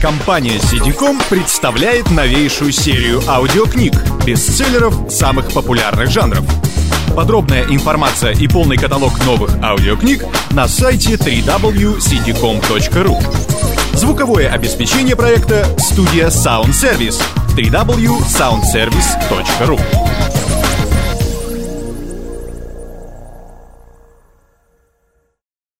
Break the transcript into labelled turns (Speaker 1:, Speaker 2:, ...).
Speaker 1: Компания Сидиком представляет новейшую серию аудиокниг, бестселлеров самых популярных жанров. Подробная информация и полный каталог новых аудиокниг на сайте www.cdcom.ru Звуковое обеспечение проекта «Студия Sound Service» www.soundservice.ru